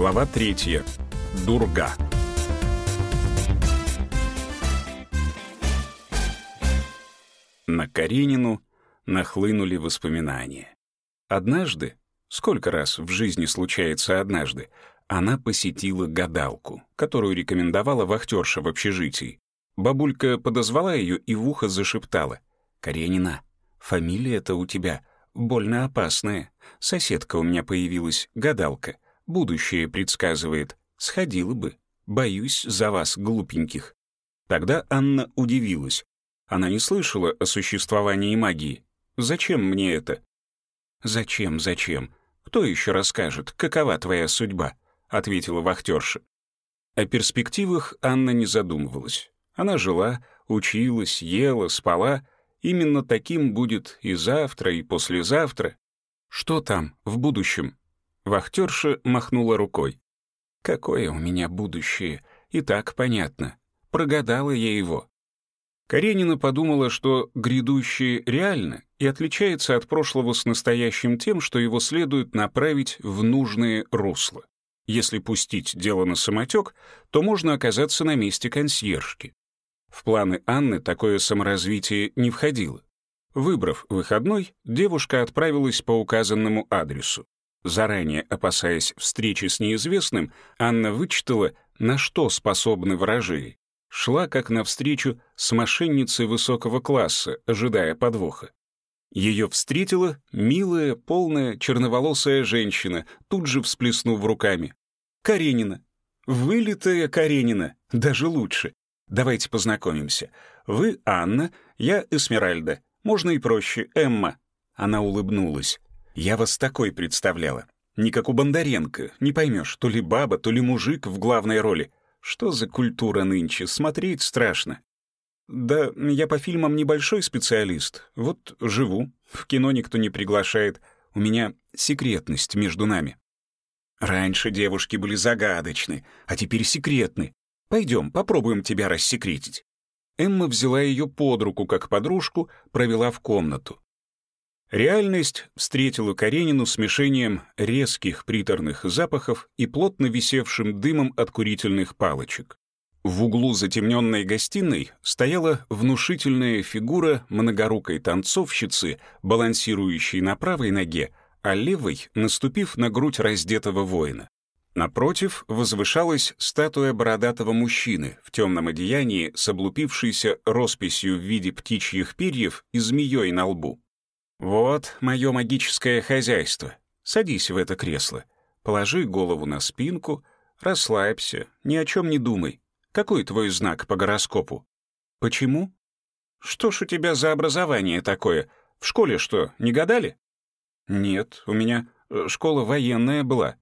Глава третья. Дурга. На Каренину нахлынули воспоминания. Однажды, сколько раз в жизни случается однажды, она посетила гадалку, которую рекомендовала вахтерша в общежитии. Бабулька подозвала ее и в ухо зашептала. «Каренина, фамилия-то у тебя больно опасная. Соседка у меня появилась, гадалка. Будущее предсказывает. Сходила бы. Боюсь за вас, глупеньких». Тогда Анна удивилась. Она не слышала о существовании магии. «Зачем мне это?» «Зачем, зачем? Кто еще расскажет, какова твоя судьба?» — ответила вахтерша. О перспективах Анна не задумывалась. Она жила, училась, ела, спала. Именно таким будет и завтра, и послезавтра. Что там, в будущем? Вахтерша махнула рукой. «Какое у меня будущее? И так понятно. Прогадала я его». Каренина подумала, что грядущее реально и отличается от прошлого с настоящим тем, что его следует направить в нужное русло. Если пустить дело на самотек, то можно оказаться на месте консьержки. В планы Анны такое саморазвитие не входило. Выбрав выходной, девушка отправилась по указанному адресу. Заранее опасаясь встречи с неизвестным, Анна вычитала, на что способны ворожеи. Шла как навстречу с мошенницей высокого класса, ожидая подвоха. Ее встретила милая, полная, черноволосая женщина, тут же всплеснув руками. «Каренина! Вылитая Каренина! Даже лучше! Давайте познакомимся. Вы Анна, я Эсмеральда. Можно и проще, Эмма». Она улыбнулась. «Я вас такой представляла. Не как у Бондаренко, не поймешь, то ли баба, то ли мужик в главной роли. Что за культура нынче, смотреть страшно». «Да я по фильмам небольшой специалист. Вот живу, в кино никто не приглашает. У меня секретность между нами». Раньше девушки были загадочны, а теперь секретны. Пойдем, попробуем тебя рассекретить». Эмма взяла ее под руку, как подружку, провела в комнату. Реальность встретила Каренину смешением резких приторных запахов и плотно висевшим дымом от курительных палочек. В углу затемненной гостиной стояла внушительная фигура многорукой танцовщицы, балансирующей на правой ноге, а левой наступив на грудь раздетого воина. Напротив возвышалась статуя бородатого мужчины в темном одеянии с облупившейся росписью в виде птичьих перьев и змеей на лбу. «Вот мое магическое хозяйство. Садись в это кресло. Положи голову на спинку, расслабься, ни о чем не думай. Какой твой знак по гороскопу? Почему? Что ж у тебя за образование такое? В школе что, не гадали? Нет, у меня э, школа военная была.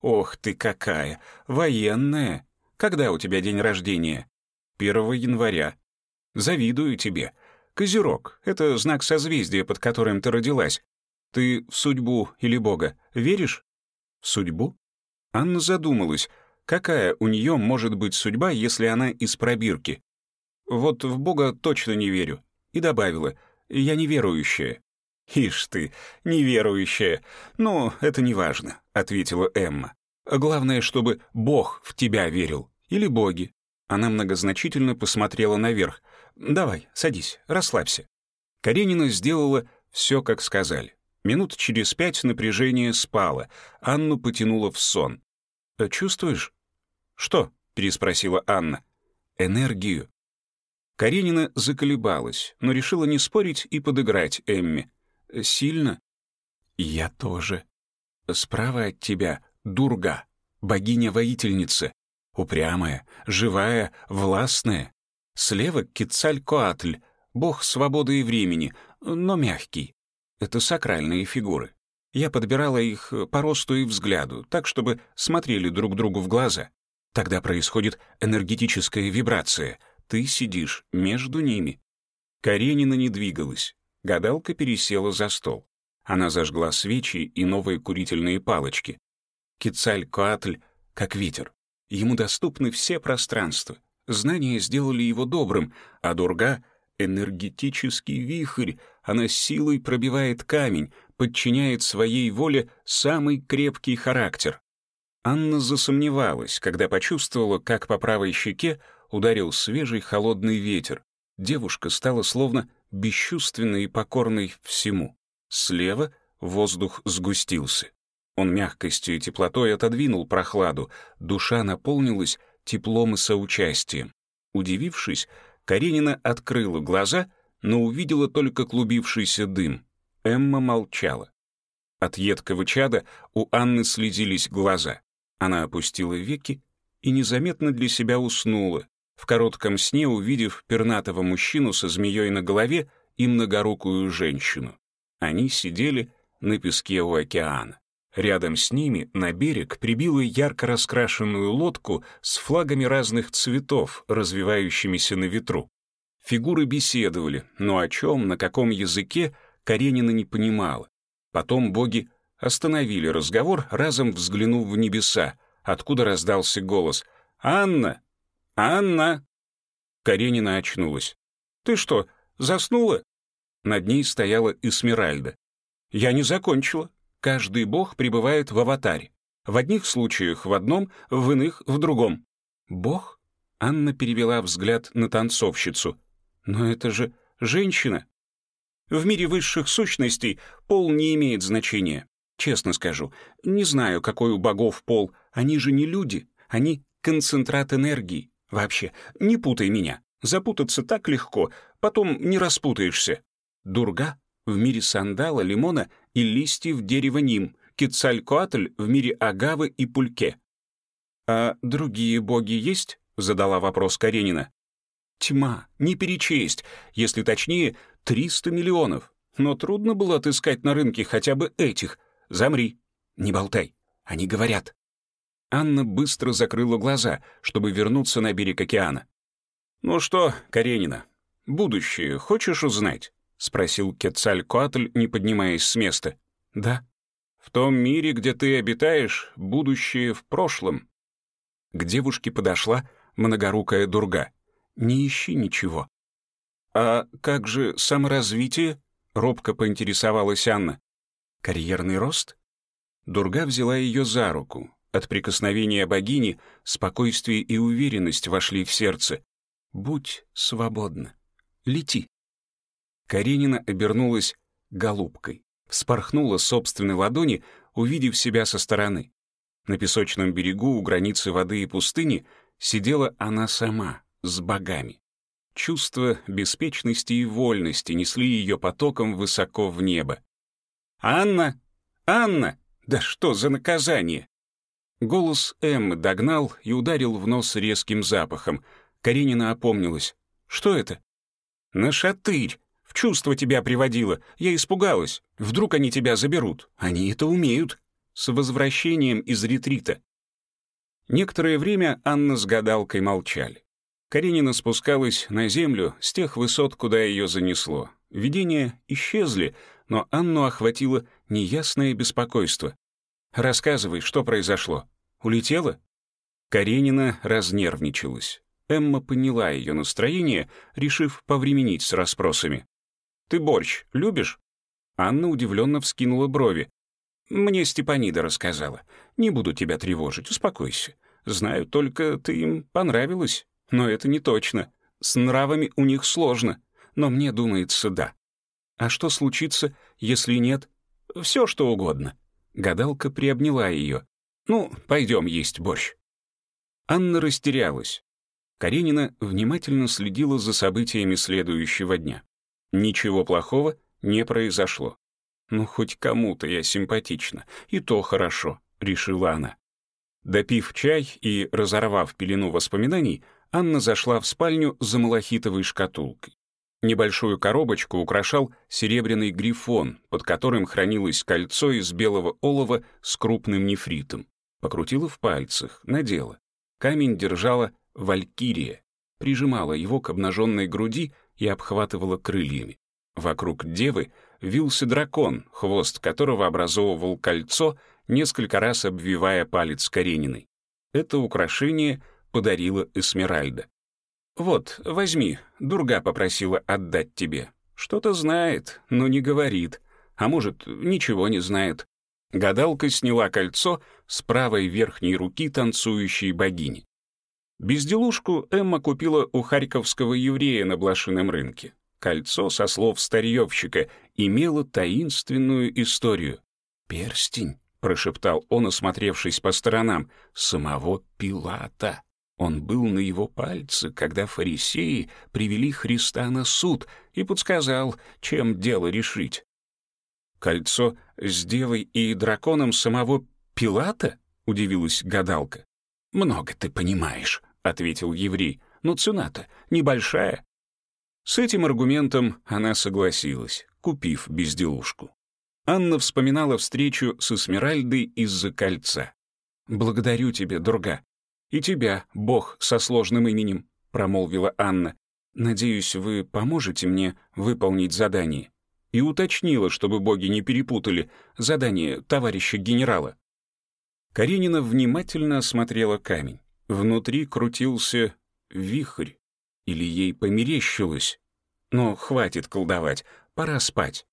«Ох ты какая! Военная! Когда у тебя день рождения?» «1 января». «Завидую тебе. Козерог — это знак созвездия, под которым ты родилась. Ты в судьбу или Бога веришь?» «В судьбу?» Анна задумалась, какая у нее может быть судьба, если она из пробирки. «Вот в Бога точно не верю». И добавила, «Я неверующая». «Ишь ты, неверующая. Ну, это не важно», — ответила Эмма. «Главное, чтобы Бог в тебя верил. Или боги». Она многозначительно посмотрела наверх. «Давай, садись, расслабься». Каренина сделала все, как сказали. Минут через пять напряжение спало. Анну потянуло в сон. «Э, «Чувствуешь?» «Что?» — переспросила Анна. «Энергию». Каренина заколебалась, но решила не спорить и подыграть Эмме. Сильно? Я тоже. Справа от тебя Дурга, богиня-воительница. Упрямая, живая, властная. Слева Кицалькоатль, бог свободы и времени, но мягкий. Это сакральные фигуры. Я подбирала их по росту и взгляду, так, чтобы смотрели друг другу в глаза. Тогда происходит энергетическая вибрация. Ты сидишь между ними. Каренина не двигалась. Гадалка пересела за стол. Она зажгла свечи и новые курительные палочки. Кицаль-Коатль как ветер. Ему доступны все пространства. Знания сделали его добрым, а Дурга — энергетический вихрь. Она силой пробивает камень, подчиняет своей воле самый крепкий характер. Анна засомневалась, когда почувствовала, как по правой щеке ударил свежий холодный ветер. Девушка стала словно бесчувственной и покорной всему. Слева воздух сгустился. Он мягкостью и теплотой отодвинул прохладу, душа наполнилась теплом и соучастием. Удивившись, Каренина открыла глаза, но увидела только клубившийся дым. Эмма молчала. От едкого чада у Анны слезились глаза. Она опустила веки и незаметно для себя уснула, в коротком сне увидев пернатого мужчину со змеей на голове и многорукую женщину. Они сидели на песке у океана. Рядом с ними на берег прибило ярко раскрашенную лодку с флагами разных цветов, развивающимися на ветру. Фигуры беседовали, но о чем, на каком языке, Каренина не понимала. Потом боги остановили разговор, разом взглянув в небеса, откуда раздался голос «Анна! Анна!» Каренина очнулась. «Ты что, заснула?» Над ней стояла Эсмеральда. «Я не закончила. Каждый бог пребывает в аватаре. В одних случаях в одном, в иных — в другом». «Бог?» — Анна перевела взгляд на танцовщицу. «Но это же женщина». В мире высших сущностей пол не имеет значения. Честно скажу, не знаю, какой у богов пол. Они же не люди, они концентрат энергии. Вообще, не путай меня. Запутаться так легко, потом не распутаешься. Дурга в мире сандала, лимона и листьев дерева ним, Кецалькоатль в мире агавы и пульке. «А другие боги есть?» — задала вопрос Каренина. «Тьма, не перечесть, если точнее, 300 миллионов. Но трудно было отыскать на рынке хотя бы этих. Замри, не болтай, они говорят». Анна быстро закрыла глаза, чтобы вернуться на берег океана. «Ну что, Каренина, будущее хочешь узнать?» — спросил Кецалькоатль, не поднимаясь с места. «Да». «В том мире, где ты обитаешь, будущее в прошлом». К девушке подошла многорукая дурга. «Не ищи ничего». «А как же саморазвитие?» — робко поинтересовалась Анна. «Карьерный рост?» Дурга взяла ее за руку. От прикосновения богини спокойствие и уверенность вошли в сердце. «Будь свободна. Лети». Каренина обернулась голубкой, вспорхнула собственной ладони, увидев себя со стороны. На песочном берегу у границы воды и пустыни сидела она сама, с богами. Чувство беспечности и вольности несли ее потоком высоко в небо. «Анна! Анна! Да что за наказание!» Голос Эммы догнал и ударил в нос резким запахом. Каренина опомнилась. «Что это?» «Нашатырь! Чувство тебя приводило. Я испугалась. Вдруг они тебя заберут. Они это умеют. С возвращением из ретрита. Некоторое время Анна с гадалкой молчали. Каренина спускалась на землю с тех высот, куда ее занесло. Видения исчезли, но Анну охватило неясное беспокойство. «Рассказывай, что произошло? Улетела?» Каренина разнервничалась. Эмма поняла ее настроение, решив повременить с расспросами. Ты борщ любишь?» Анна удивленно вскинула брови. «Мне Степанида рассказала. Не буду тебя тревожить, успокойся. Знаю, только ты им понравилась. Но это не точно. С нравами у них сложно. Но мне думается, да. А что случится, если нет? Все что угодно». Гадалка приобняла ее. «Ну, пойдем есть борщ». Анна растерялась. Каренина внимательно следила за событиями следующего дня. Ничего плохого не произошло. «Ну, хоть кому-то я симпатична, и то хорошо», — решила она. Допив чай и разорвав пелену воспоминаний, Анна зашла в спальню за малахитовой шкатулкой. Небольшую коробочку украшал серебряный грифон, под которым хранилось кольцо из белого олова с крупным нефритом. Покрутила в пальцах, надела. Камень держала валькирия, прижимала его к обнаженной груди и обхватывала крыльями. Вокруг девы вился дракон, хвост которого образовывал кольцо, несколько раз обвивая палец Карениной. Это украшение подарила Эсмеральда. «Вот, возьми, Дурга попросила отдать тебе. Что-то знает, но не говорит. А может, ничего не знает. Гадалка сняла кольцо с правой верхней руки танцующей богини. Безделушку Эмма купила у харьковского еврея на блошином рынке. Кольцо, со слов старьевщика, имело таинственную историю. «Перстень», — прошептал он, осмотревшись по сторонам, — «самого Пилата». Он был на его пальце, когда фарисеи привели Христа на суд и подсказал, чем дело решить. «Кольцо с девой и драконом самого Пилата?» — удивилась гадалка. «Много ты понимаешь», — ответил еврей. «Но цена-то небольшая». С этим аргументом она согласилась, купив безделушку. Анна вспоминала встречу с Эсмеральдой из-за кольца. «Благодарю тебя, друга. И тебя, бог со сложным именем», — промолвила Анна. «Надеюсь, вы поможете мне выполнить задание». И уточнила, чтобы боги не перепутали, задание товарища генерала. Каренина внимательно осмотрела камень. Внутри крутился вихрь. Или ей померещилось. Но хватит колдовать, пора спать.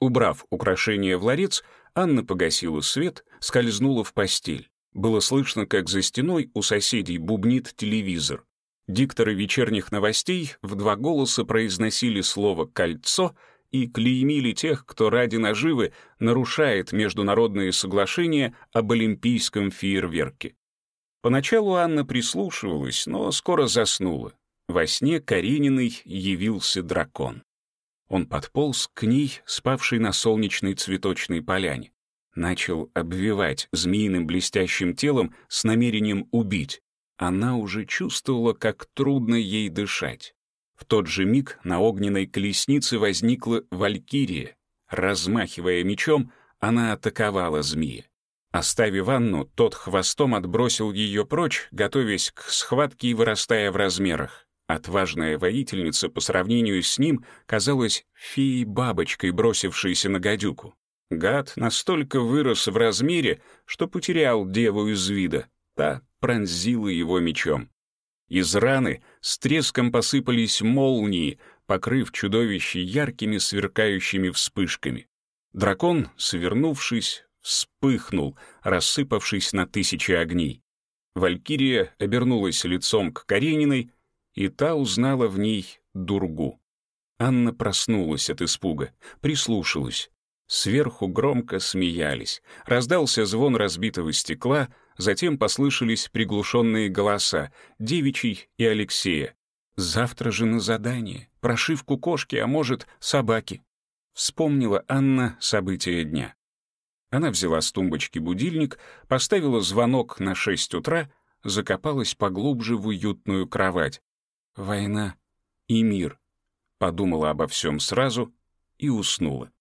Убрав украшение в ларец, Анна погасила свет, скользнула в постель. Было слышно, как за стеной у соседей бубнит телевизор. Дикторы вечерних новостей в два голоса произносили слово «кольцо» и клеймили тех, кто ради наживы нарушает международные соглашения об олимпийском фейерверке. Поначалу Анна прислушивалась, но скоро заснула. Во сне Карениной явился дракон. Он подполз к ней, спавшей на солнечной цветочной поляне. Начал обвивать змеиным блестящим телом с намерением убить. Она уже чувствовала, как трудно ей дышать. В тот же миг на огненной колеснице возникла валькирия. Размахивая мечом, она атаковала змея. Оставив Анну, тот хвостом отбросил ее прочь, готовясь к схватке и вырастая в размерах. Отважная воительница по сравнению с ним казалась феей-бабочкой, бросившейся на гадюку. Гад настолько вырос в размере, что потерял деву из вида. Та пронзила его мечом. Из раны с треском посыпались молнии, покрыв чудовище яркими сверкающими вспышками. Дракон, свернувшись, вспыхнул, рассыпавшись на тысячи огней. Валькирия обернулась лицом к Карениной, и та узнала в ней Дургу. Анна проснулась от испуга, прислушалась. Сверху громко смеялись. Раздался звон разбитого стекла, затем послышались приглушенные голоса девичий и Алексея. «Завтра же на задание. Прошивку кошки, а может, собаки». Вспомнила Анна события дня. Она взяла с тумбочки будильник, поставила звонок на шесть утра, закопалась поглубже в уютную кровать. Война и мир. Подумала обо всем сразу и уснула.